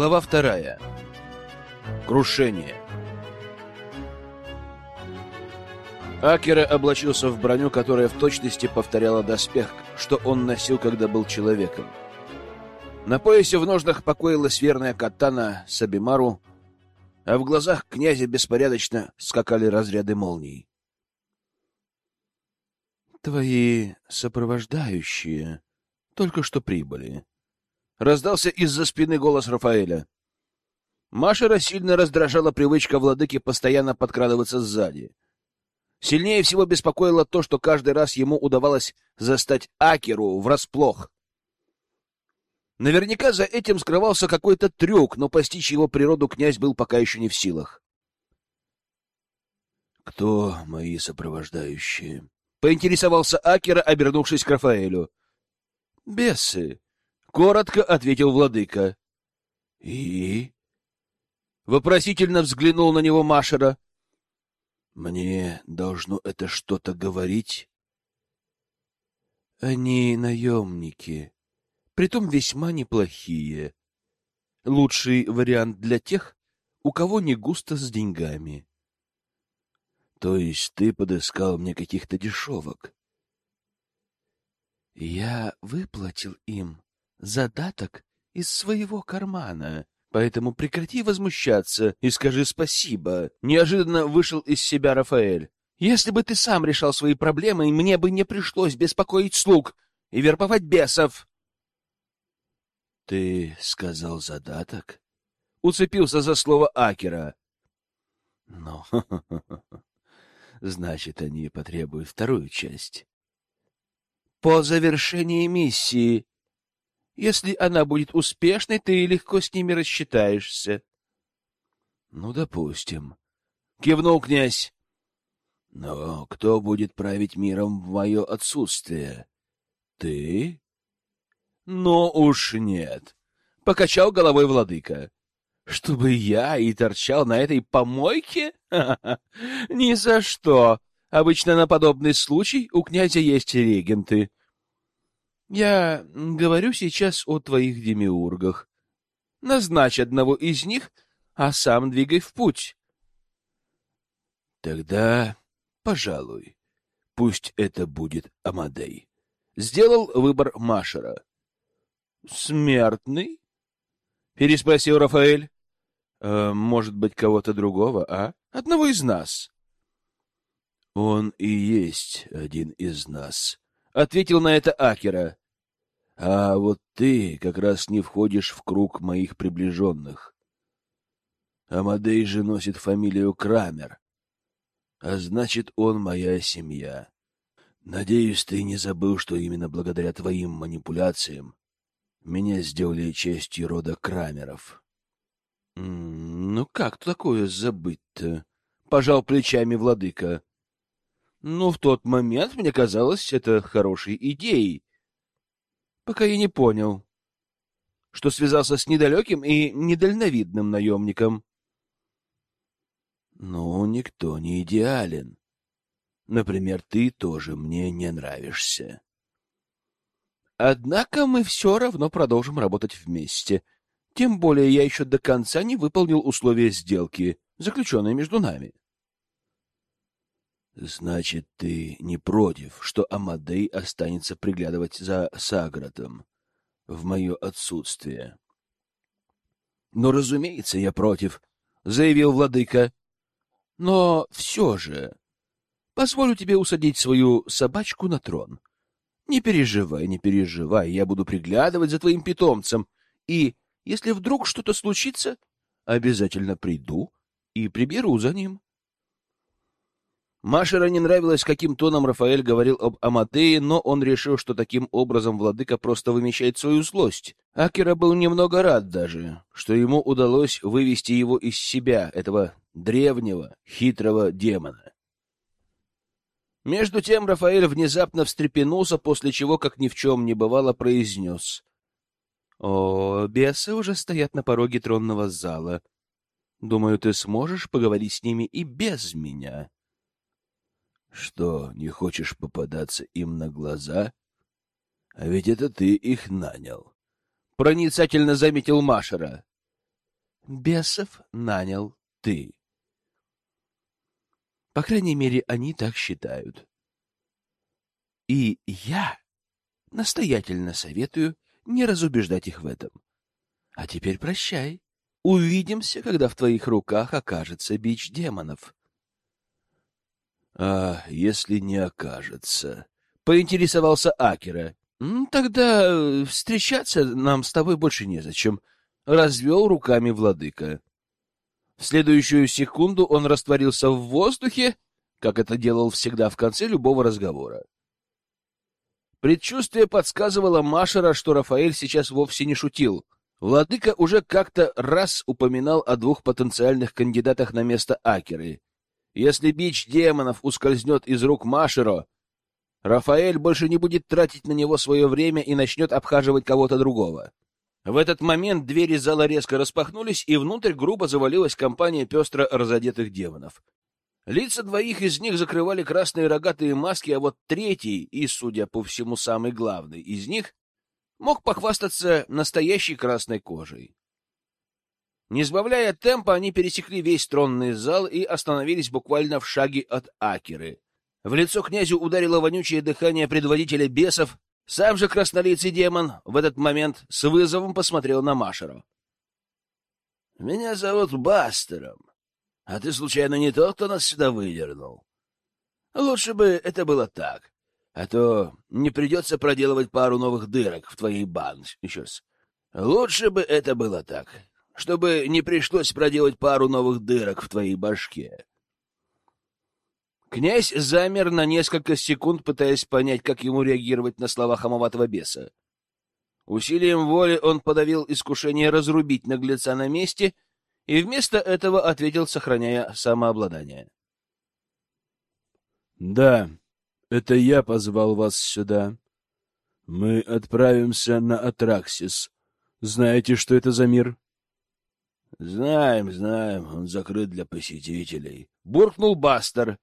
Глава вторая. Крушение. Акера облачился в броню, которая в точности повторяла доспех, что он носил, когда был человеком. На поясе в ножнах покоилась верная катана Сабимару, а в глазах князя беспорядочно скакали разряды молний. «Твои сопровождающие только что прибыли», — раздался из-за спины голос Рафаэля. Машера сильно раздражала привычка владыки постоянно подкрадываться сзади. Сильнее всего беспокоило то, что каждый раз ему удавалось застать Акеру врасплох. Наверняка за этим скрывался какой-то трюк, но постичь его природу князь был пока еще не в силах. «Кто мои сопровождающие?» — поинтересовался Акера, обернувшись к Рафаэлю. «Бесы», — коротко ответил владыка. «И?» — вопросительно взглянул на него Машера. «Мне должно это что-то говорить?» «Они наемники», притом весьма неплохие. Лучший вариант для тех, у кого не густо с деньгами. То есть ты подыскал мне каких-то дешевок? Я выплатил им задаток из своего кармана, поэтому прекрати возмущаться и скажи спасибо. Неожиданно вышел из себя Рафаэль. Если бы ты сам решал свои проблемы, мне бы не пришлось беспокоить слуг и вербовать бесов. Ты сказал задаток? Уцепился за слово Акера. Ну, значит, они потребуют вторую часть. По завершении миссии. Если она будет успешной, ты легко с ними рассчитаешься. Ну, допустим. Кивнул князь. Но кто будет править миром в мое отсутствие? Ты но уж нет. Покачал головой владыка. Чтобы я и торчал на этой помойке? Ни за что. Обычно на подобный случай у князя есть регенты. Я говорю сейчас о твоих демиургах. Назначь одного из них, а сам двигай в путь. Тогда, пожалуй, пусть это будет Амадей. Сделал выбор Машера. «Смертный?» — переспросил Рафаэль. «Э, «Может быть, кого-то другого, а? Одного из нас». «Он и есть один из нас», — ответил на это Акера. «А вот ты как раз не входишь в круг моих приближенных. Амадей же носит фамилию Крамер, а значит, он моя семья. Надеюсь, ты не забыл, что именно благодаря твоим манипуляциям меня сделали частью рода Крамеров. — Ну как такое забыть-то? — пожал плечами владыка. — Ну, в тот момент мне казалось это хорошей идеей, пока я не понял, что связался с недалеким и недальновидным наемником. — Ну, никто не идеален. Например, ты тоже мне не нравишься. Однако мы все равно продолжим работать вместе. Тем более я еще до конца не выполнил условия сделки, заключенной между нами. Значит, ты не против, что Амадей останется приглядывать за Сагратом в мое отсутствие? — Ну, разумеется, я против, — заявил владыка. — Но все же позволю тебе усадить свою собачку на трон. Не переживай, не переживай, я буду приглядывать за твоим питомцем. И если вдруг что-то случится, обязательно приду и приберу за ним. Машера не нравилось, каким тоном Рафаэль говорил об Амадее, но он решил, что таким образом владыка просто вымещает свою злость. Акера был немного рад даже, что ему удалось вывести его из себя, этого древнего, хитрого демона. Между тем Рафаэль внезапно встрепенулся, после чего, как ни в чем не бывало, произнес. — О, бесы уже стоят на пороге тронного зала. Думаю, ты сможешь поговорить с ними и без меня. — Что, не хочешь попадаться им на глаза? А ведь это ты их нанял. Проницательно заметил Машера. бесов нанял ты. По крайней мере, они так считают. И я настоятельно советую не разубеждать их в этом. А теперь прощай. Увидимся, когда в твоих руках окажется бич демонов. — А если не окажется? — поинтересовался Акера. — Тогда э, встречаться нам с тобой больше незачем, — развел руками владыка. В следующую секунду он растворился в воздухе, как это делал всегда в конце любого разговора. Предчувствие подсказывало Машера, что Рафаэль сейчас вовсе не шутил. Владыка уже как-то раз упоминал о двух потенциальных кандидатах на место Акеры. Если бич демонов ускользнет из рук Машеро, Рафаэль больше не будет тратить на него свое время и начнет обхаживать кого-то другого. В этот момент двери зала резко распахнулись, и внутрь грубо завалилась компания пестро разодетых демонов. Лица двоих из них закрывали красные рогатые маски, а вот третий, и, судя по всему, самый главный из них, мог похвастаться настоящей красной кожей. Не сбавляя темпа, они пересекли весь тронный зал и остановились буквально в шаге от Акеры. В лицо князю ударило вонючее дыхание предводителя бесов. Сам же краснолицый демон в этот момент с вызовом посмотрел на Машеру. — Меня зовут Бастером. А ты, случайно, не тот, кто нас сюда выдернул? Лучше бы это было так, а то не придется проделывать пару новых дырок в твоей бан. Еще раз. Лучше бы это было так, чтобы не пришлось проделать пару новых дырок в твоей башке. Князь замер на несколько секунд, пытаясь понять, как ему реагировать на слова хамоватого беса. Усилием воли он подавил искушение разрубить наглеца на месте — и вместо этого ответил, сохраняя самообладание. «Да, это я позвал вас сюда. Мы отправимся на Атраксис. Знаете, что это за мир?» «Знаем, знаем, он закрыт для посетителей», — буркнул Бастер.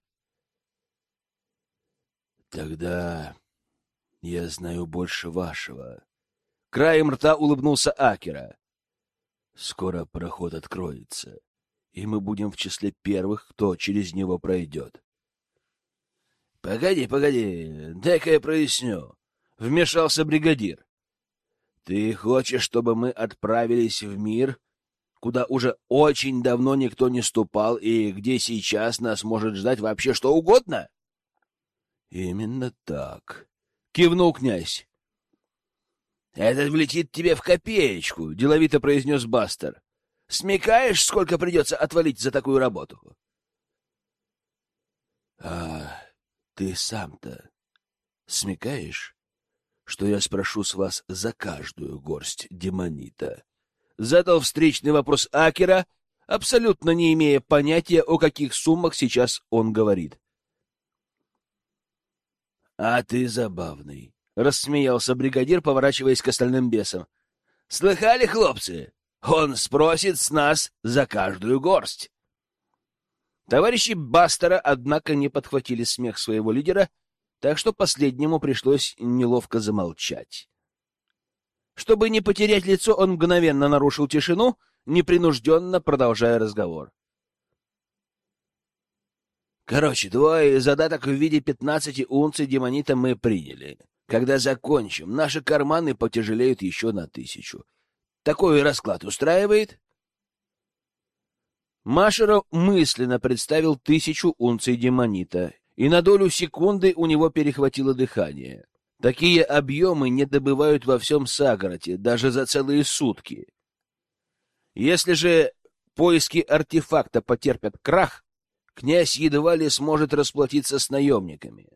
«Тогда я знаю больше вашего». Краем рта улыбнулся Акера. Скоро проход откроется, и мы будем в числе первых, кто через него пройдет. — Погоди, погоди, дай-ка я проясню. — вмешался бригадир. — Ты хочешь, чтобы мы отправились в мир, куда уже очень давно никто не ступал и где сейчас нас может ждать вообще что угодно? — Именно так, — кивнул князь. «Этот влетит тебе в копеечку», — деловито произнес Бастер. «Смекаешь, сколько придется отвалить за такую работу?» «А ты сам-то смекаешь, что я спрошу с вас за каждую горсть демонита?» Задал встречный вопрос Акера, абсолютно не имея понятия, о каких суммах сейчас он говорит. «А ты забавный», рассмеялся бригадир, поворачиваясь к остальным бесам. Слыхали, хлопцы? Он спросит с нас за каждую горсть. Товарищи Бастера, однако, не подхватили смех своего лидера, так что последнему пришлось неловко замолчать. Чтобы не потерять лицо, он мгновенно нарушил тишину, непринужденно продолжая разговор. Короче, твой задаток в виде пятнадцати унций демонита мы приняли. Когда закончим, наши карманы потяжелеют еще на тысячу. Такой расклад устраивает? Машеров мысленно представил тысячу унций демонита, и на долю секунды у него перехватило дыхание. Такие объемы не добывают во всем Сагороте, даже за целые сутки. Если же поиски артефакта потерпят крах, князь едва ли сможет расплатиться с наемниками.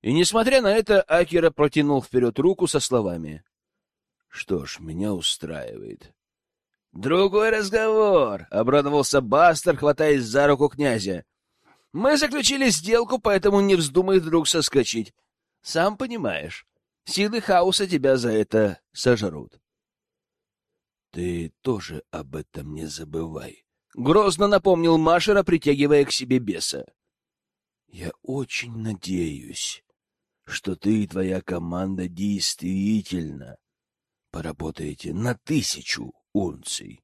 И, несмотря на это, Акера протянул вперед руку со словами. — Что ж, меня устраивает. — Другой разговор, — обрадовался Бастер, хватаясь за руку князя. — Мы заключили сделку, поэтому не вздумай вдруг соскочить. Сам понимаешь, силы хаоса тебя за это сожрут. — Ты тоже об этом не забывай, — грозно напомнил Машера, притягивая к себе беса. — Я очень надеюсь что ты и твоя команда действительно поработаете на тысячу унций.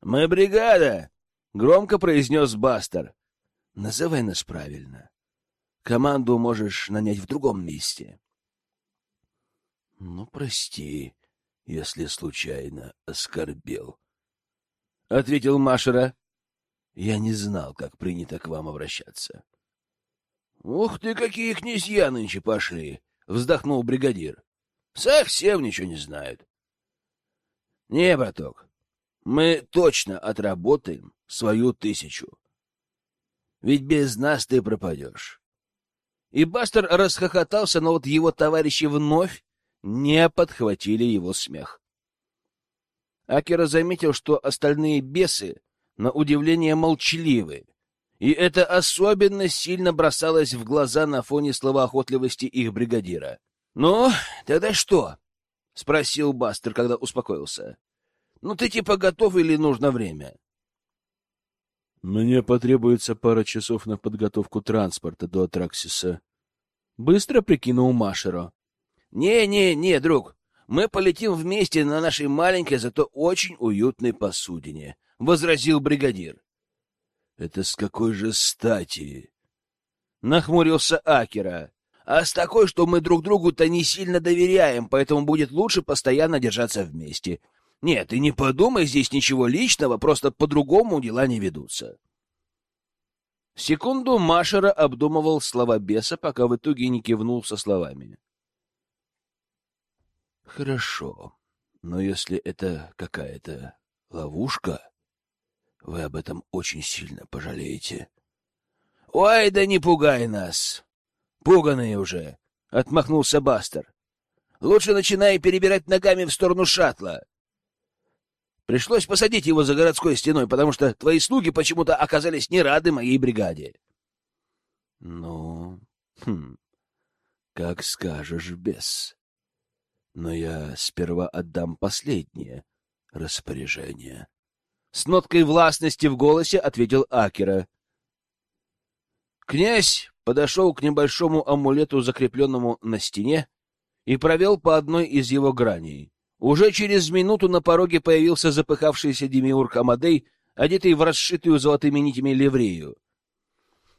Мы бригада, громко произнес Бастер. Называй нас правильно. Команду можешь нанять в другом месте. Ну, прости, если случайно оскорбил, ответил Машера. Я не знал, как принято к вам обращаться. Ух ты, какие князья нынче пошли, вздохнул бригадир. Совсем ничего не знают. Не, браток, мы точно отработаем свою тысячу. Ведь без нас ты пропадешь. И Бастер расхохотался, но вот его товарищи вновь не подхватили его смех. Акера заметил, что остальные бесы, на удивление, молчаливы, и это особенно сильно бросалось в глаза на фоне словоохотливости их бригадира. — Ну, тогда что? — спросил Бастер, когда успокоился. — Ну, ты типа готов или нужно время? — Мне потребуется пара часов на подготовку транспорта до Атраксиса. Быстро прикинул Машеро. «Не-не-не, друг, мы полетим вместе на нашей маленькой, зато очень уютной посудине», — возразил бригадир. «Это с какой же стати?» — нахмурился Акера. «А с такой, что мы друг другу-то не сильно доверяем, поэтому будет лучше постоянно держаться вместе. Нет, и не подумай, здесь ничего личного, просто по-другому дела не ведутся». Секунду Машера обдумывал слова беса, пока в итоге не кивнул со словами. Хорошо, но если это какая-то ловушка, вы об этом очень сильно пожалеете. — Ой, да не пугай нас! Пуганые уже! — отмахнулся Бастер. — Лучше начинай перебирать ногами в сторону шаттла. Пришлось посадить его за городской стеной, потому что твои слуги почему-то оказались не рады моей бригаде. — Ну, хм, как скажешь, бес но я сперва отдам последнее распоряжение. С ноткой властности в голосе ответил Акера. Князь подошел к небольшому амулету, закрепленному на стене, и провел по одной из его граней. Уже через минуту на пороге появился запыхавшийся демиург Амадей, одетый в расшитую золотыми нитями ливрею.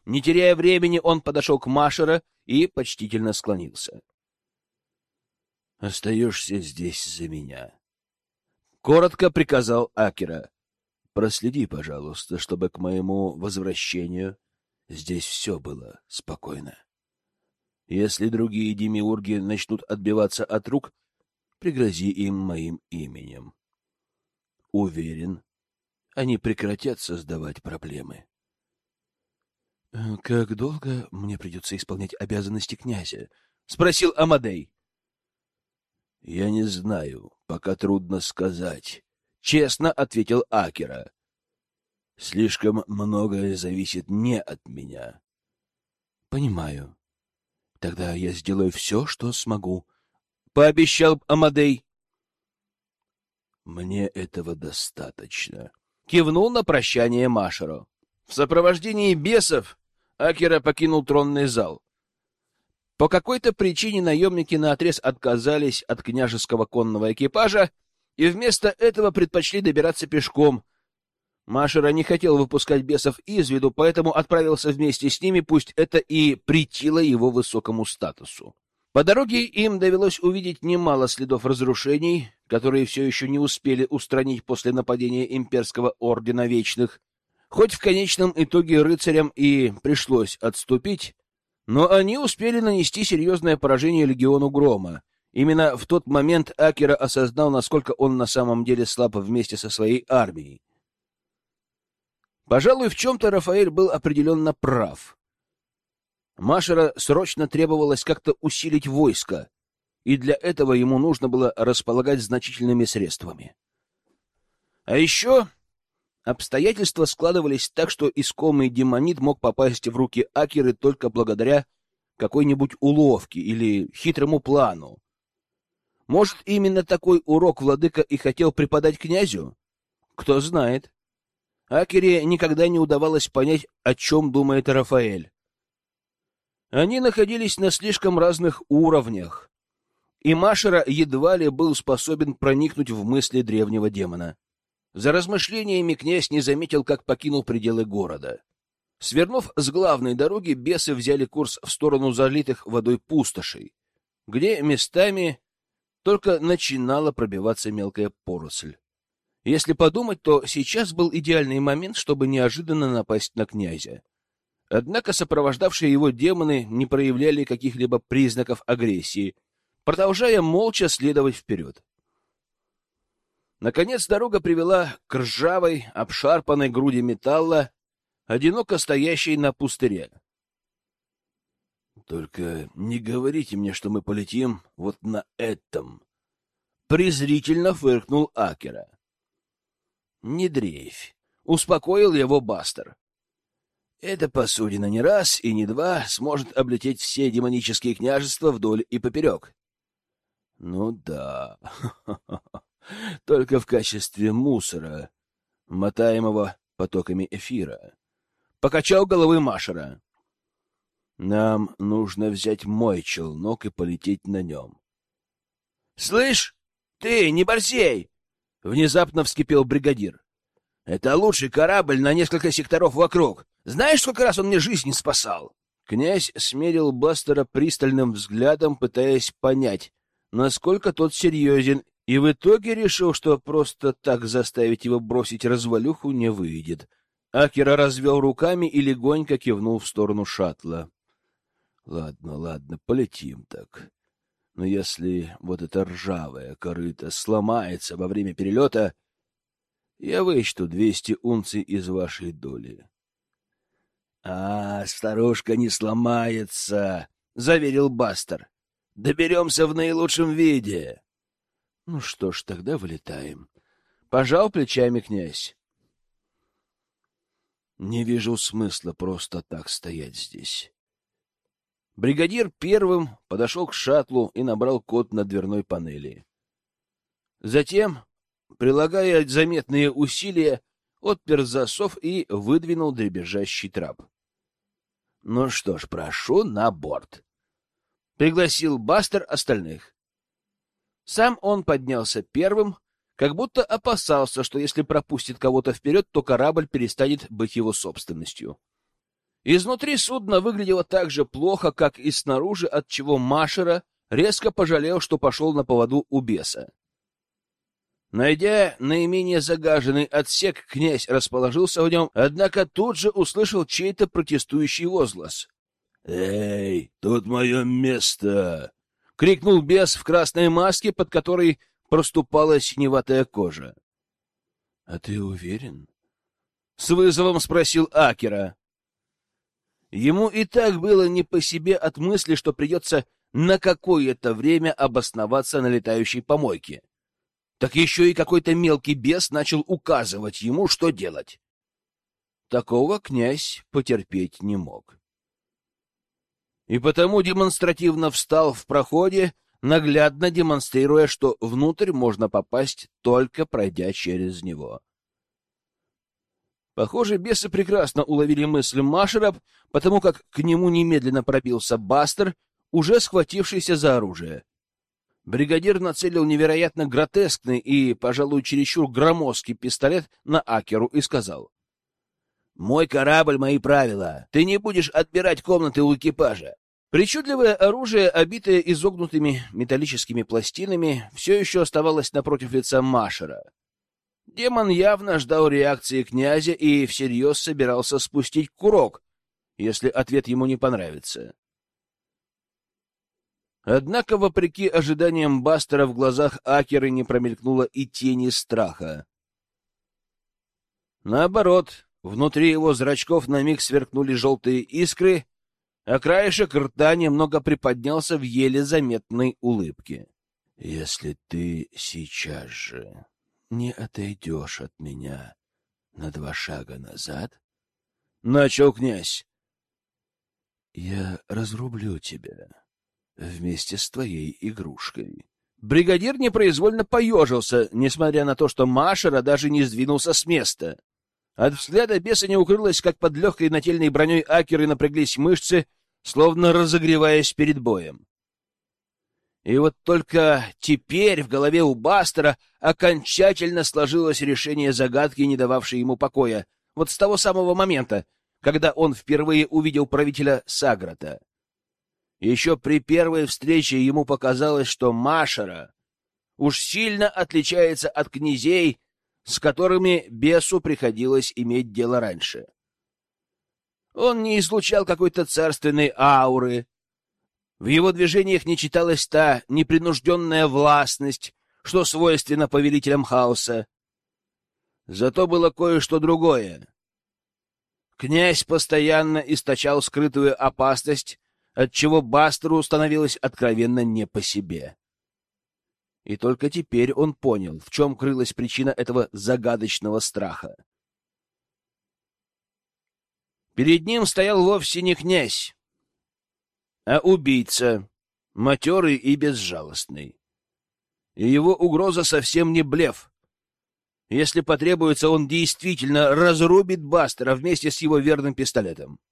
Не теряя времени, он подошел к Машера и почтительно склонился. Остаешься здесь за меня. Коротко приказал Акера. Проследи, пожалуйста, чтобы к моему возвращению здесь все было спокойно. Если другие демиурги начнут отбиваться от рук, пригрози им моим именем. Уверен, они прекратят создавать проблемы. — Как долго мне придется исполнять обязанности князя? — спросил Амадей. — Я не знаю, пока трудно сказать, — честно ответил Акера. — Слишком многое зависит не от меня. — Понимаю. Тогда я сделаю все, что смогу, — пообещал Амадей. — Мне этого достаточно, — кивнул на прощание Машеро. В сопровождении бесов Акера покинул тронный зал. По какой-то причине наемники наотрез отказались от княжеского конного экипажа и вместо этого предпочли добираться пешком. Машера не хотел выпускать бесов из виду, поэтому отправился вместе с ними, пусть это и притило его высокому статусу. По дороге им довелось увидеть немало следов разрушений, которые все еще не успели устранить после нападения имперского ордена Вечных. Хоть в конечном итоге рыцарям и пришлось отступить, но они успели нанести серьезное поражение легиону Грома. Именно в тот момент Акера осознал, насколько он на самом деле слаб вместе со своей армией. Пожалуй, в чем-то Рафаэль был определенно прав. Машера срочно требовалось как-то усилить войско, и для этого ему нужно было располагать значительными средствами. А еще Обстоятельства складывались так, что искомый демонит мог попасть в руки Акеры только благодаря какой-нибудь уловке или хитрому плану. Может, именно такой урок владыка и хотел преподать князю? Кто знает. Акере никогда не удавалось понять, о чем думает Рафаэль. Они находились на слишком разных уровнях, и Машера едва ли был способен проникнуть в мысли древнего демона. За размышлениями князь не заметил, как покинул пределы города. Свернув с главной дороги, бесы взяли курс в сторону залитых водой пустошей, где местами только начинала пробиваться мелкая поросль. Если подумать, то сейчас был идеальный момент, чтобы неожиданно напасть на князя. Однако сопровождавшие его демоны не проявляли каких-либо признаков агрессии, продолжая молча следовать вперед. Наконец дорога привела к ржавой, обшарпанной груди металла, одиноко стоящей на пустыре. Только не говорите мне, что мы полетим вот на этом. Презрительно фыркнул Акера. Не дрейфь. Успокоил его Бастер. Эта посудина не раз и не два сможет облететь все демонические княжества вдоль и поперек. Ну да, только в качестве мусора, мотаемого потоками эфира. Покачал головы Машера. Нам нужно взять мой челнок и полететь на нем. — Слышь, ты, не борзей! — внезапно вскипел бригадир. — Это лучший корабль на несколько секторов вокруг. Знаешь, сколько раз он мне жизнь спасал? Князь смерил Бастера пристальным взглядом, пытаясь понять, насколько тот серьезен, и в итоге решил, что просто так заставить его бросить развалюху не выйдет. Акера развел руками и легонько кивнул в сторону шаттла. Ладно, ладно, полетим так. Но если вот эта ржавая корыта сломается во время перелета, я вычту двести унций из вашей доли. — А, старушка не сломается, — заверил Бастер. — Доберемся в наилучшем виде. — Ну что ж, тогда вылетаем. Пожал плечами князь. Не вижу смысла просто так стоять здесь. Бригадир первым подошел к шаттлу и набрал код на дверной панели. Затем, прилагая заметные усилия, отпер засов и выдвинул дребезжащий трап. — Ну что ж, прошу на борт. Пригласил Бастер остальных. Сам он поднялся первым, как будто опасался, что если пропустит кого-то вперед, то корабль перестанет быть его собственностью. Изнутри судно выглядело так же плохо, как и снаружи, от чего Машера резко пожалел, что пошел на поводу у беса. Найдя наименее загаженный отсек, князь расположился в нем, однако тут же услышал чей-то протестующий возглас. «Эй, тут мое место!» — крикнул бес в красной маске, под которой проступала синеватая кожа. — А ты уверен? — с вызовом спросил Акера. Ему и так было не по себе от мысли, что придется на какое-то время обосноваться на летающей помойке. Так еще и какой-то мелкий бес начал указывать ему, что делать. Такого князь потерпеть не мог. И потому демонстративно встал в проходе, наглядно демонстрируя, что внутрь можно попасть, только пройдя через него. Похоже, бесы прекрасно уловили мысль Машера, потому как к нему немедленно пробился Бастер, уже схватившийся за оружие. Бригадир нацелил невероятно гротескный и, пожалуй, чересчур громоздкий пистолет на Акеру и сказал. — Мой корабль — мои правила. Ты не будешь отбирать комнаты у экипажа. Причудливое оружие, обитое изогнутыми металлическими пластинами, все еще оставалось напротив лица Машера. Демон явно ждал реакции князя и всерьез собирался спустить курок, если ответ ему не понравится. Однако, вопреки ожиданиям Бастера, в глазах Акеры не промелькнуло и тени страха. Наоборот, внутри его зрачков на миг сверкнули желтые искры, а краешек рта немного приподнялся в еле заметной улыбке. — Если ты сейчас же не отойдешь от меня на два шага назад, — начал князь, — я разрублю тебя вместе с твоей игрушкой. Бригадир непроизвольно поежился, несмотря на то, что Машера даже не сдвинулся с места. От взгляда беса не укрылось, как под легкой нательной броней Акеры напряглись мышцы, словно разогреваясь перед боем. И вот только теперь в голове у Бастера окончательно сложилось решение загадки, не дававшей ему покоя. Вот с того самого момента, когда он впервые увидел правителя Саграта. Еще при первой встрече ему показалось, что Машера уж сильно отличается от князей, с которыми бесу приходилось иметь дело раньше. Он не излучал какой-то царственной ауры, в его движениях не читалась та непринужденная властность, что свойственно повелителям хаоса. Зато было кое-что другое. Князь постоянно источал скрытую опасность, отчего Бастеру становилось откровенно не по себе. И только теперь он понял, в чем крылась причина этого загадочного страха. Перед ним стоял вовсе не князь, а убийца, матерый и безжалостный. И его угроза совсем не блеф. Если потребуется, он действительно разрубит Бастера вместе с его верным пистолетом. —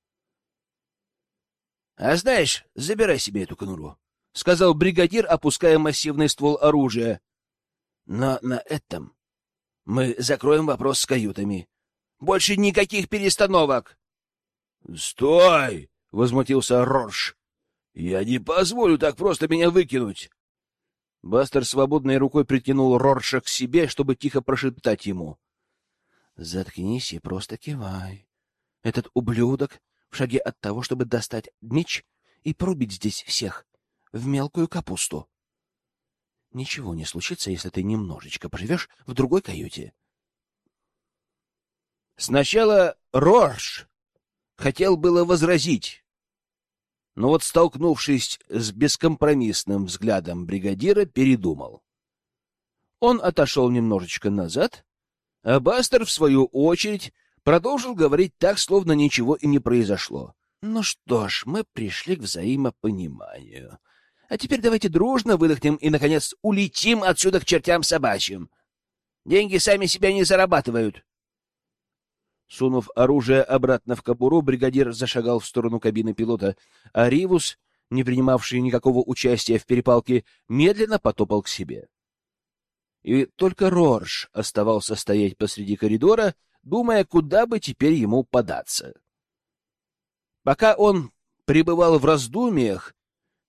А знаешь, забирай себе эту конуру, — сказал бригадир, опуская массивный ствол оружия. — Но на этом мы закроем вопрос с каютами. Больше никаких перестановок. — Стой! — возмутился Рорш. «Я не позволю так просто меня выкинуть!» Бастер свободной рукой притянул Рорша к себе, чтобы тихо прошептать ему. «Заткнись и просто кивай. Этот ублюдок в шаге от того, чтобы достать меч и порубить здесь всех в мелкую капусту. Ничего не случится, если ты немножечко поживешь в другой каюте». Сначала Рорш хотел было возразить, но вот, столкнувшись с бескомпромиссным взглядом бригадира, передумал. Он отошел немножечко назад, а Бастер, в свою очередь, продолжил говорить так, словно ничего и не произошло. «Ну что ж, мы пришли к взаимопониманию. А теперь давайте дружно выдохнем и, наконец, улетим отсюда к чертям собачьим. Деньги сами себя не зарабатывают. Сунув оружие обратно в кобуру, бригадир зашагал в сторону кабины пилота, а Ривус, не принимавший никакого участия в перепалке, медленно потопал к себе. И только Рорж оставался стоять посреди коридора, думая, куда бы теперь ему податься. Пока он пребывал в раздумьях,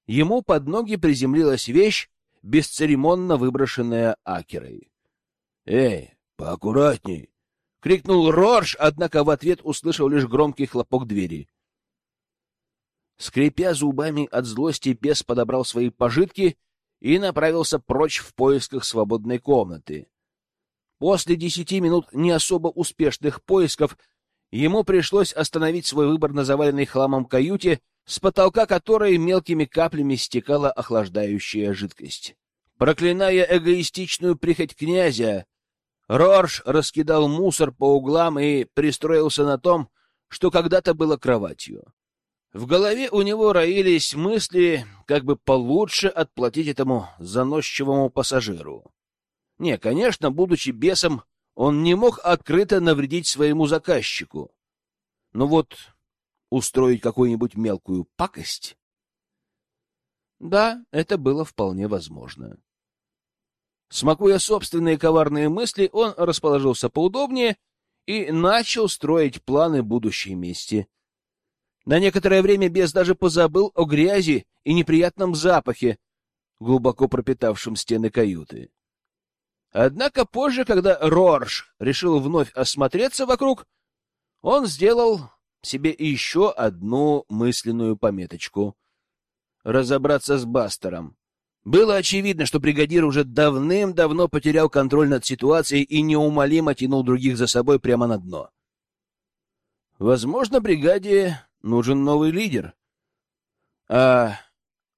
ему под ноги приземлилась вещь, бесцеремонно выброшенная Акерой. — Эй, поаккуратней! — крикнул Рорж, однако в ответ услышал лишь громкий хлопок двери. Скрипя зубами от злости, бес подобрал свои пожитки и направился прочь в поисках свободной комнаты. После десяти минут не особо успешных поисков ему пришлось остановить свой выбор на заваленной хламом каюте, с потолка которой мелкими каплями стекала охлаждающая жидкость. Проклиная эгоистичную прихоть князя, Рорж раскидал мусор по углам и пристроился на том, что когда-то было кроватью. В голове у него роились мысли, как бы получше отплатить этому заносчивому пассажиру. Не, конечно, будучи бесом, он не мог открыто навредить своему заказчику. Но вот устроить какую-нибудь мелкую пакость... Да, это было вполне возможно. Смакуя собственные коварные мысли, он расположился поудобнее и начал строить планы будущей мести. На некоторое время бес даже позабыл о грязи и неприятном запахе, глубоко пропитавшем стены каюты. Однако позже, когда Рорж решил вновь осмотреться вокруг, он сделал себе еще одну мысленную пометочку — разобраться с Бастером. Было очевидно, что бригадир уже давным-давно потерял контроль над ситуацией и неумолимо тянул других за собой прямо на дно. Возможно, бригаде нужен новый лидер. А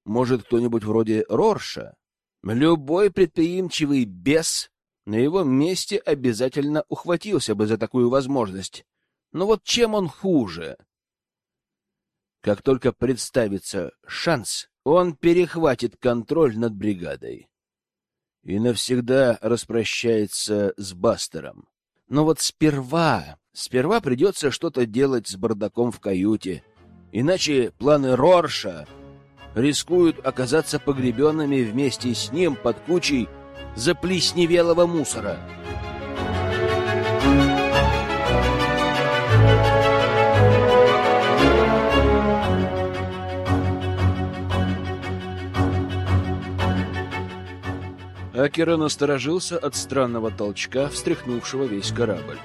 может, кто-нибудь вроде Рорша? Любой предприимчивый бес на его месте обязательно ухватился бы за такую возможность. Но вот чем он хуже? Как только представится шанс, он перехватит контроль над бригадой и навсегда распрощается с Бастером. Но вот сперва, сперва придется что-то делать с бардаком в каюте, иначе планы Рорша рискуют оказаться погребенными вместе с ним под кучей заплесневелого мусора. Акера насторожился от странного толчка, встряхнувшего весь корабль.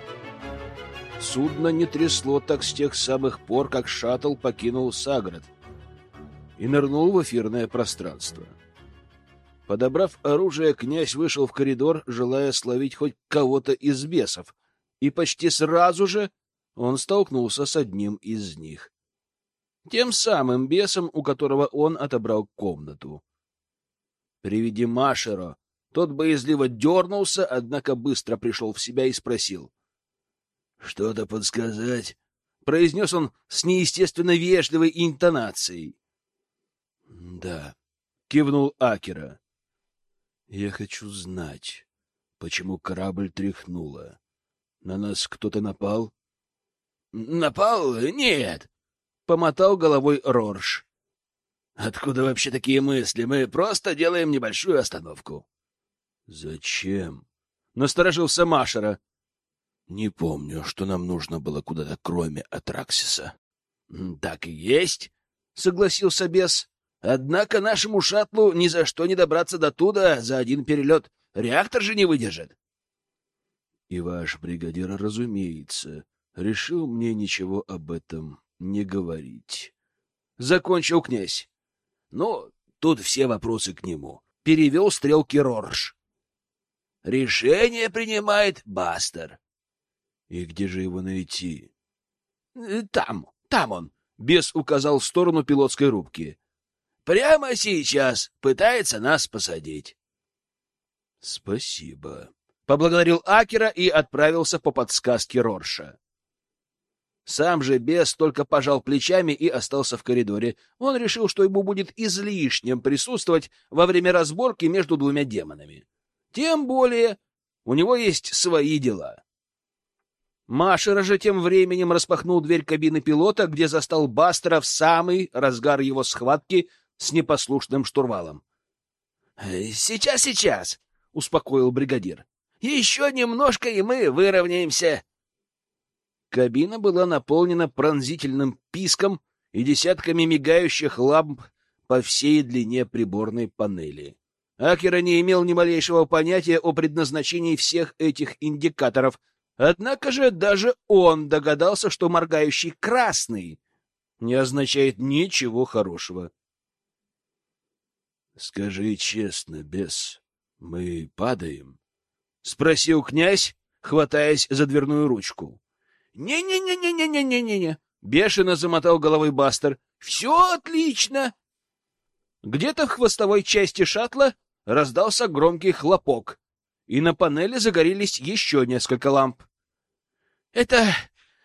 Судно не трясло так с тех самых пор, как шаттл покинул Саград и нырнул в эфирное пространство. Подобрав оружие, князь вышел в коридор, желая словить хоть кого-то из бесов, и почти сразу же он столкнулся с одним из них. Тем самым бесом, у которого он отобрал комнату. При виде Машеро тот боязливо дернулся, однако быстро пришел в себя и спросил. — Что-то подсказать? — произнес он с неестественно вежливой интонацией. — Да, — кивнул Акера. — Я хочу знать, почему корабль тряхнуло. На нас кто-то напал? — Напал? Нет, — помотал головой Рорш. — Откуда вообще такие мысли? Мы просто делаем небольшую остановку. Зачем? Насторожился Машера. Не помню, что нам нужно было куда-то, кроме Атраксиса. Так и есть, согласился бес. Однако нашему шаттлу ни за что не добраться до туда за один перелет. Реактор же не выдержит. И ваш бригадир, разумеется, решил мне ничего об этом не говорить. Закончил князь. Ну, тут все вопросы к нему. Перевел стрелки Рорж. Решение принимает Бастер. И где же его найти? Э, там, там он. Бес указал в сторону пилотской рубки. Прямо сейчас пытается нас посадить. Спасибо. Поблагодарил Акера и отправился по подсказке Рорша. Сам же бес только пожал плечами и остался в коридоре. Он решил, что ему будет излишним присутствовать во время разборки между двумя демонами. Тем более у него есть свои дела. Машера же тем временем распахнул дверь кабины пилота, где застал Бастера в самый разгар его схватки с непослушным штурвалом. «Э, — Сейчас, сейчас, — успокоил бригадир. — Еще немножко, и мы выровняемся. Кабина была наполнена пронзительным писком и десятками мигающих ламп по всей длине приборной панели. Акера не имел ни малейшего понятия о предназначении всех этих индикаторов, однако же даже он догадался, что моргающий красный не означает ничего хорошего. — Скажи честно, бес, мы падаем? — спросил князь, хватаясь за дверную ручку. «Не-не-не-не-не-не-не-не!» — бешено замотал головой Бастер. «Все отлично!» Где-то в хвостовой части шаттла раздался громкий хлопок, и на панели загорелись еще несколько ламп. — Это...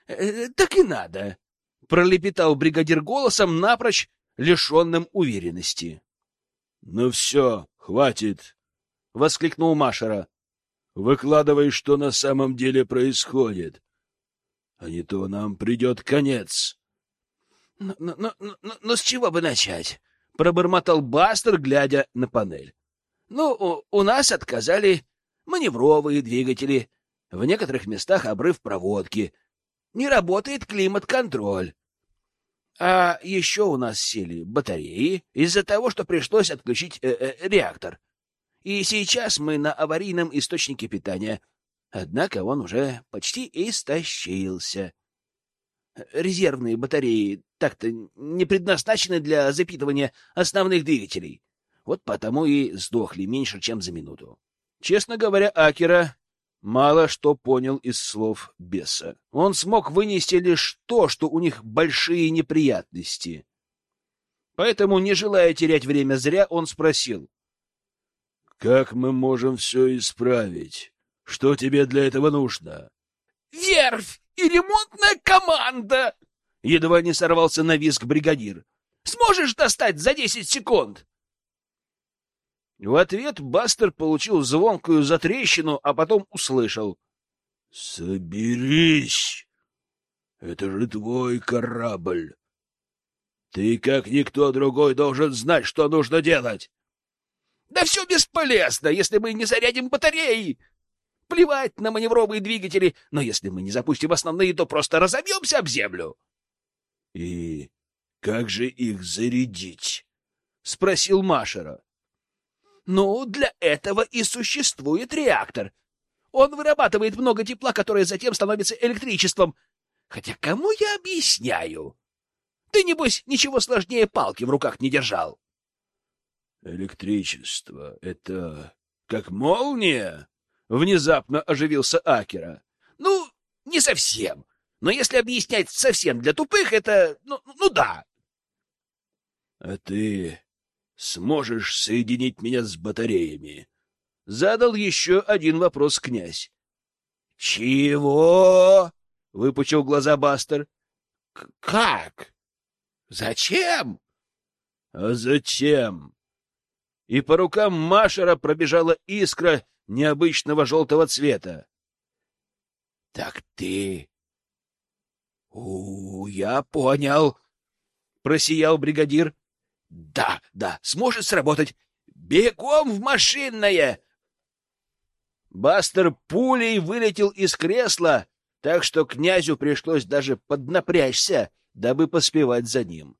Э, так и надо, — пролепетал бригадир голосом, напрочь лишенным уверенности. — Ну все, хватит, — воскликнул Машера. — Выкладывай, что на самом деле происходит, а не то нам придет конец. — Но, но, но, но с чего бы начать? — пробормотал Бастер, глядя на панель. Ну, у, у нас отказали маневровые двигатели, в некоторых местах обрыв проводки, не работает климат-контроль. А еще у нас сели батареи из-за того, что пришлось отключить э -э, реактор. И сейчас мы на аварийном источнике питания. Однако он уже почти истощился. Резервные батареи так-то не предназначены для запитывания основных двигателей. Вот потому и сдохли меньше, чем за минуту. Честно говоря, Акера мало что понял из слов беса. Он смог вынести лишь то, что у них большие неприятности. Поэтому, не желая терять время зря, он спросил. — Как мы можем все исправить? Что тебе для этого нужно? — Верфь и ремонтная команда! — едва не сорвался на визг бригадир. — Сможешь достать за десять секунд? В ответ Бастер получил звонкую затрещину, а потом услышал. — Соберись! Это же твой корабль! Ты, как никто другой, должен знать, что нужно делать. Да все бесполезно, если мы не зарядим батареи. Плевать на маневровые двигатели, но если мы не запустим основные, то просто разобьемся об землю. — И как же их зарядить? — спросил Машера. — Ну, для этого и существует реактор. Он вырабатывает много тепла, которое затем становится электричеством. Хотя кому я объясняю? Ты, небось, ничего сложнее палки в руках не держал. — Электричество — это как молния? — внезапно оживился Акера. — Ну, не совсем. Но если объяснять совсем для тупых, это... Ну, ну да. — А ты сможешь соединить меня с батареями? — задал еще один вопрос князь. — Чего? — выпучил глаза Бастер. — Как? Зачем? — А затем... И по рукам Машера пробежала искра необычного желтого цвета. — Так ты «У, я понял!» — просиял бригадир. «Да, да, сможет сработать! Бегом в машинное!» Бастер пулей вылетел из кресла, так что князю пришлось даже поднапрячься, дабы поспевать за ним.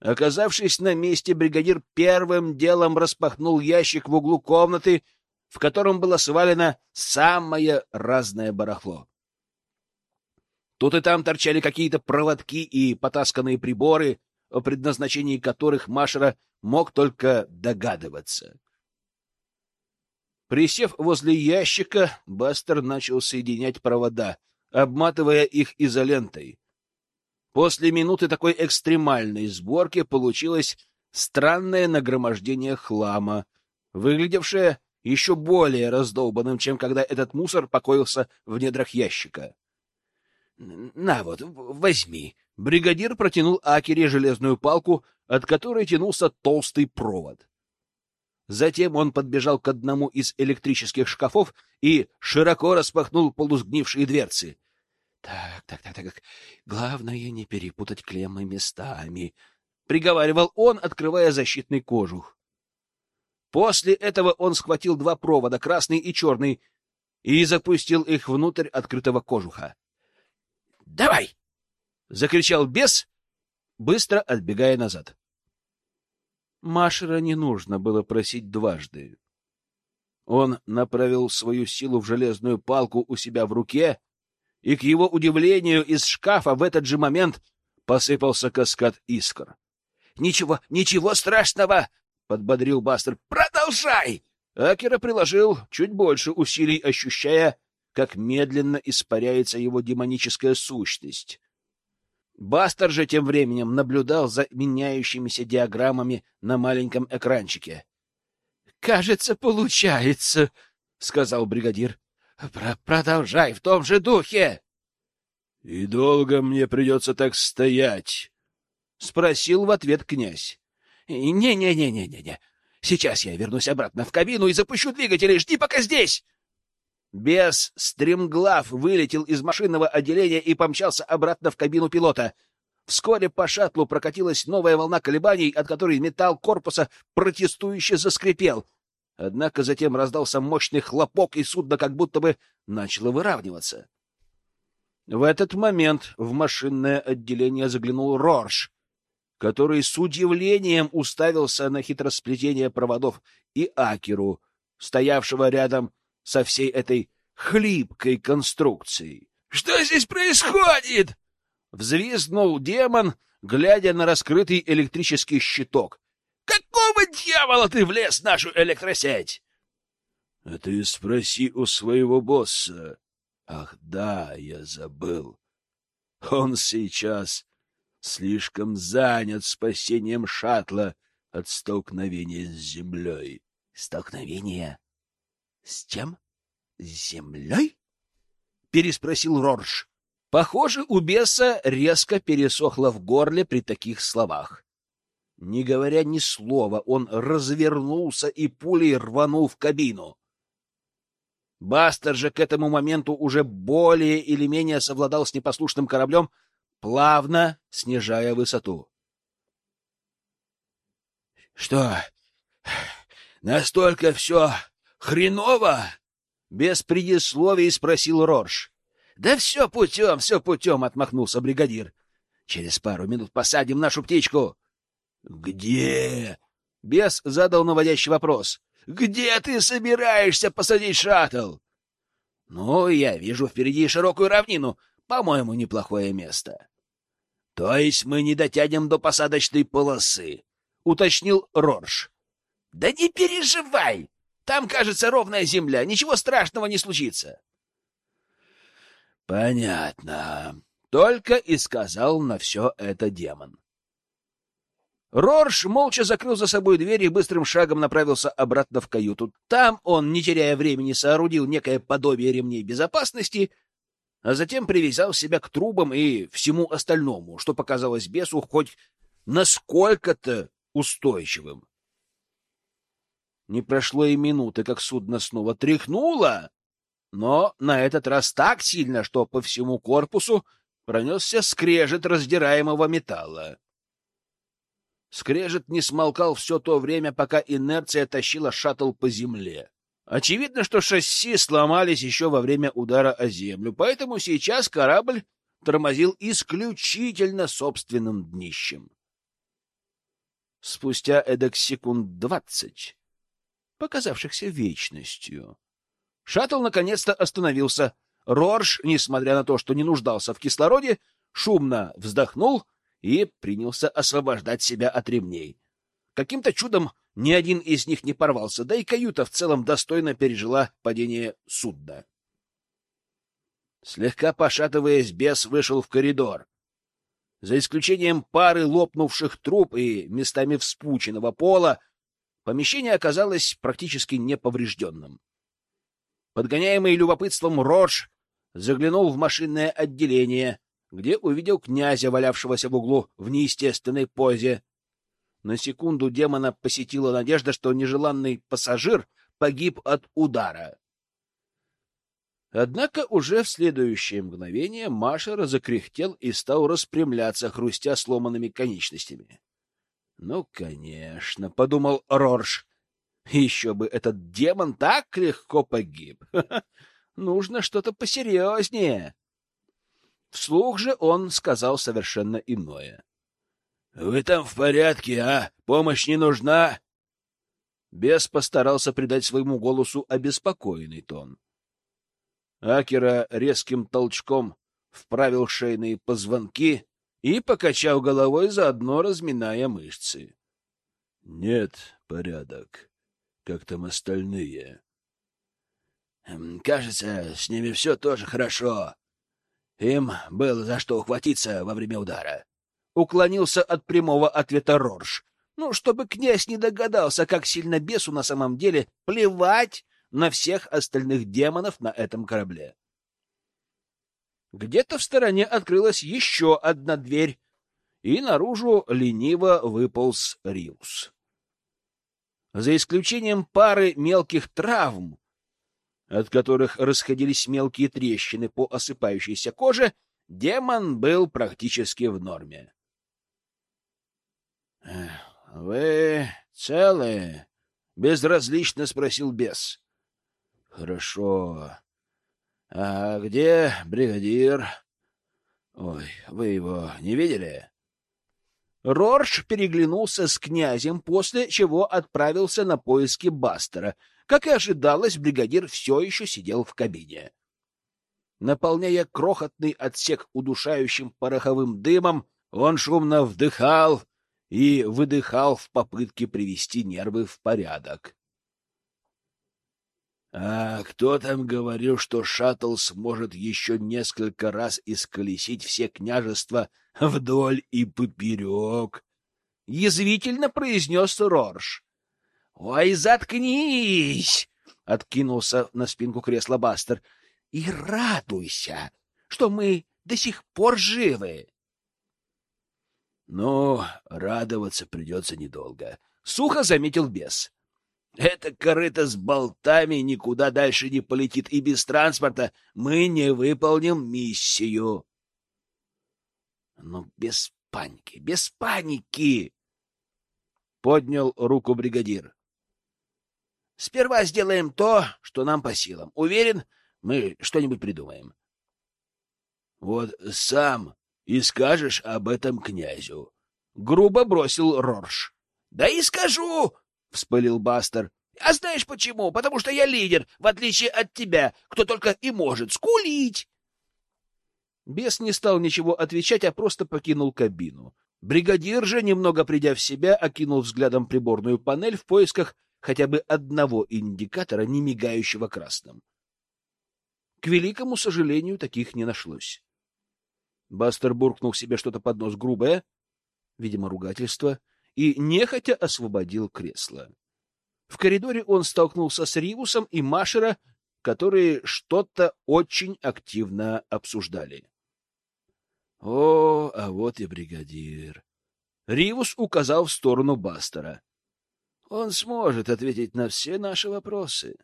Оказавшись на месте, бригадир первым делом распахнул ящик в углу комнаты, в котором было свалено самое разное барахло. Тут и там торчали какие-то проводки и потасканные приборы, о предназначении которых Машера мог только догадываться. Присев возле ящика, Бастер начал соединять провода, обматывая их изолентой. После минуты такой экстремальной сборки получилось странное нагромождение хлама, выглядевшее еще более раздолбанным, чем когда этот мусор покоился в недрах ящика. На вот, возьми. Бригадир протянул Акере железную палку, от которой тянулся толстый провод. Затем он подбежал к одному из электрических шкафов и широко распахнул полусгнившие дверцы. Так, так, так, так. Главное не перепутать клеммы местами, приговаривал он, открывая защитный кожух. После этого он схватил два провода, красный и черный, и запустил их внутрь открытого кожуха. Давай! Закричал бес, быстро отбегая назад. Машера не нужно было просить дважды. Он направил свою силу в железную палку у себя в руке, и, к его удивлению, из шкафа в этот же момент посыпался каскад искр. — Ничего, ничего страшного! — подбодрил Бастер. — Продолжай! Акера приложил чуть больше усилий, ощущая, как медленно испаряется его демоническая сущность. Бастер же тем временем наблюдал за меняющимися диаграммами на маленьком экранчике. — Кажется, получается, — сказал бригадир. Про — Продолжай в том же духе. — И долго мне придется так стоять? — спросил в ответ князь. «Не-не-не-не-не-не. Сейчас я вернусь обратно в кабину и запущу двигатели. Жди пока здесь!» Бес стремглав вылетел из машинного отделения и помчался обратно в кабину пилота. Вскоре по шаттлу прокатилась новая волна колебаний, от которой металл корпуса протестующе заскрипел. Однако затем раздался мощный хлопок, и судно как будто бы начало выравниваться. В этот момент в машинное отделение заглянул Рорш, который с удивлением уставился на хитросплетение проводов и Акеру, стоявшего рядом со всей этой хлипкой конструкцией. «Что здесь происходит?» — взвизгнул демон, глядя на раскрытый электрический щиток. «Какого дьявола ты влез в нашу электросеть?» «А ты спроси у своего босса. Ах да, я забыл. Он сейчас слишком занят спасением шаттла от столкновения с землей». «Столкновение с чем? С землей? Переспросил Рорж. Похоже, у беса резко пересохло в горле при таких словах. Не говоря ни слова, он развернулся и пулей рванул в кабину. Бастер же к этому моменту уже более или менее совладал с непослушным кораблем, плавно снижая высоту. Что, настолько все хреново? Без предисловий спросил Рорж. Да все путем, все путем, отмахнулся бригадир. Через пару минут посадим нашу птичку. Где? Бес задал наводящий вопрос. Где ты собираешься посадить шаттл? Ну, я вижу впереди широкую равнину. По-моему, неплохое место. То есть мы не дотянем до посадочной полосы, уточнил Рорж. Да не переживай. Там, кажется, ровная земля. Ничего страшного не случится. Понятно. Только и сказал на все это демон. Рорш молча закрыл за собой дверь и быстрым шагом направился обратно в каюту. Там он, не теряя времени, соорудил некое подобие ремней безопасности, а затем привязал себя к трубам и всему остальному, что показалось бесу хоть насколько-то устойчивым. Не прошло и минуты, как судно снова тряхнуло, но на этот раз так сильно, что по всему корпусу пронесся скрежет раздираемого металла. Скрежет не смолкал все то время, пока инерция тащила шаттл по земле. Очевидно, что шасси сломались еще во время удара о землю, поэтому сейчас корабль тормозил исключительно собственным днищем. Спустя эдак секунд двадцать, показавшихся вечностью, шаттл наконец-то остановился. Рорж, несмотря на то, что не нуждался в кислороде, шумно вздохнул — и принялся освобождать себя от ремней. Каким-то чудом ни один из них не порвался, да и каюта в целом достойно пережила падение судна. Слегка пошатываясь, бес вышел в коридор. За исключением пары лопнувших труб и местами вспученного пола, помещение оказалось практически неповрежденным. Подгоняемый любопытством Родж заглянул в машинное отделение — где увидел князя, валявшегося в углу в неестественной позе. На секунду демона посетила надежда, что нежеланный пассажир погиб от удара. Однако уже в следующее мгновение Машер закряхтел и стал распрямляться, хрустя сломанными конечностями. — Ну, конечно, — подумал Рорж. — Еще бы этот демон так легко погиб. Нужно что-то посерьезнее. Вслух же он сказал совершенно иное. — Вы там в порядке, а? Помощь не нужна? Бес постарался придать своему голосу обеспокоенный тон. Акера резким толчком вправил шейные позвонки и покачал головой, заодно разминая мышцы. — Нет, порядок. Как там остальные? — Кажется, с ними все тоже хорошо, им было за что ухватиться во время удара. Уклонился от прямого ответа Рорж. Ну, чтобы князь не догадался, как сильно бесу на самом деле плевать на всех остальных демонов на этом корабле. Где-то в стороне открылась еще одна дверь, и наружу лениво выполз Риус. За исключением пары мелких травм, от которых расходились мелкие трещины по осыпающейся коже, демон был практически в норме. — Вы целы? — безразлично спросил бес. — Хорошо. А где бригадир? Ой, вы его не видели? Рорш переглянулся с князем, после чего отправился на поиски Бастера — как и ожидалось, бригадир все еще сидел в кабине. Наполняя крохотный отсек удушающим пороховым дымом, он шумно вдыхал и выдыхал в попытке привести нервы в порядок. А кто там говорил, что шаттл сможет еще несколько раз исколесить все княжества вдоль и поперек? Язвительно произнес Рорж. «Ой, заткнись!» — откинулся на спинку кресла Бастер. «И радуйся, что мы до сих пор живы!» «Ну, радоваться придется недолго», — сухо заметил бес. «Это корыто с болтами никуда дальше не полетит, и без транспорта мы не выполним миссию». «Ну, без паники, без паники!» — поднял руку бригадир. «Сперва сделаем то, что нам по силам. Уверен, мы что-нибудь придумаем». «Вот сам и скажешь об этом князю», — грубо бросил Рорш. «Да и скажу!» — вспылил Бастер. «А знаешь почему? Потому что я лидер, в отличие от тебя, кто только и может скулить!» Бес не стал ничего отвечать, а просто покинул кабину. Бригадир же, немного придя в себя, окинул взглядом приборную панель в поисках хотя бы одного индикатора, не мигающего красным. К великому сожалению, таких не нашлось. Бастер буркнул себе что-то под нос грубое, видимо, ругательство, и нехотя освободил кресло. В коридоре он столкнулся с Ривусом и Машера, которые что-то очень активно обсуждали. О, а вот и бригадир. Ривус указал в сторону Бастера. Он сможет ответить на все наши вопросы.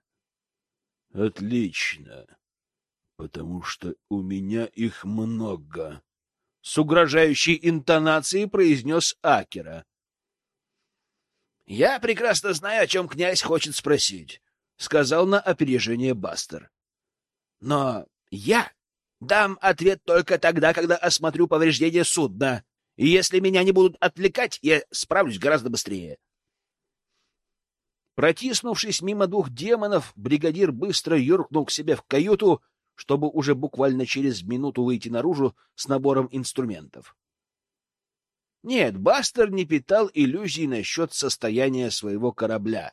Отлично, потому что у меня их много. С угрожающей интонацией произнес Акера. Я прекрасно знаю, о чем князь хочет спросить, сказал на опережение Бастер. Но я Дам ответ только тогда, когда осмотрю повреждения судна. И если меня не будут отвлекать, я справлюсь гораздо быстрее. Протиснувшись мимо двух демонов, бригадир быстро юркнул к себе в каюту, чтобы уже буквально через минуту выйти наружу с набором инструментов. Нет, Бастер не питал иллюзий насчет состояния своего корабля.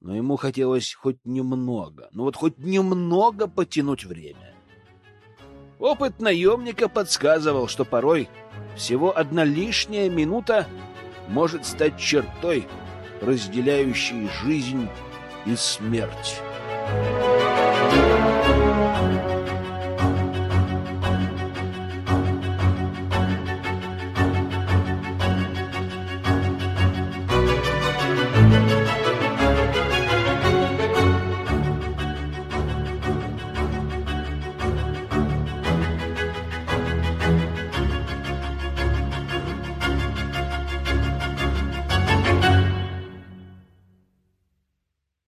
Но ему хотелось хоть немного, ну вот хоть немного потянуть время. Опыт наемника подсказывал, что порой всего одна лишняя минута может стать чертой, разделяющей жизнь и смерть.